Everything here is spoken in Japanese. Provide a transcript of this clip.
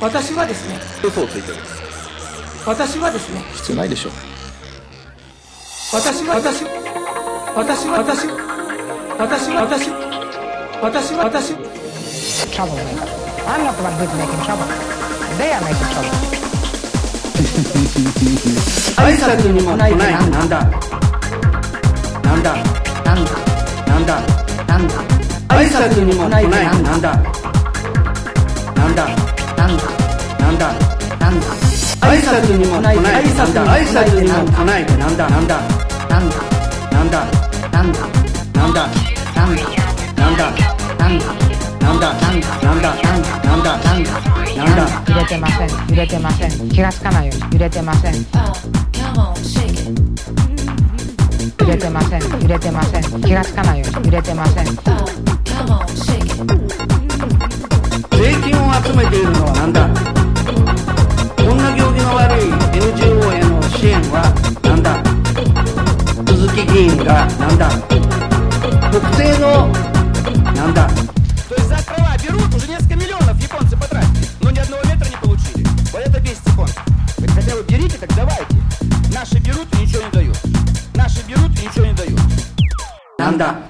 私はですね嘘をついてる私はですね必要ないでしょう私は私私は私私は私私は私 troublemaker. I'm not the one who's making trouble. They are making trouble. 挨拶にもないなんだなんだなんだなんだなんだ挨拶にもないなんだなんだ？なんだ？なんだ？なんだ？挨拶にも来ない。なんだ挨拶にも来ない。なんだ？なんだ？なんだ？なんだ？なんだ？なんだ？なんだ？なんだ？なんだ？なんだ？なんだ？なんだ？なんだ？なんだ？なんだ？揺れてません。揺れてません。気がつかないように。揺れてません。Oh. 揺れてません。揺れてません。気がつかないように。揺れてません 木議員がなんだ特定のなんだ То есть за права берут, уже несколько миллионов японцы потратили, но ни одного метра не получили. Вот это бесит японцев. Вы хотя бы берите, так давайте. Наши берут и ничего не дают. Наши берут и ничего не дают. なんだ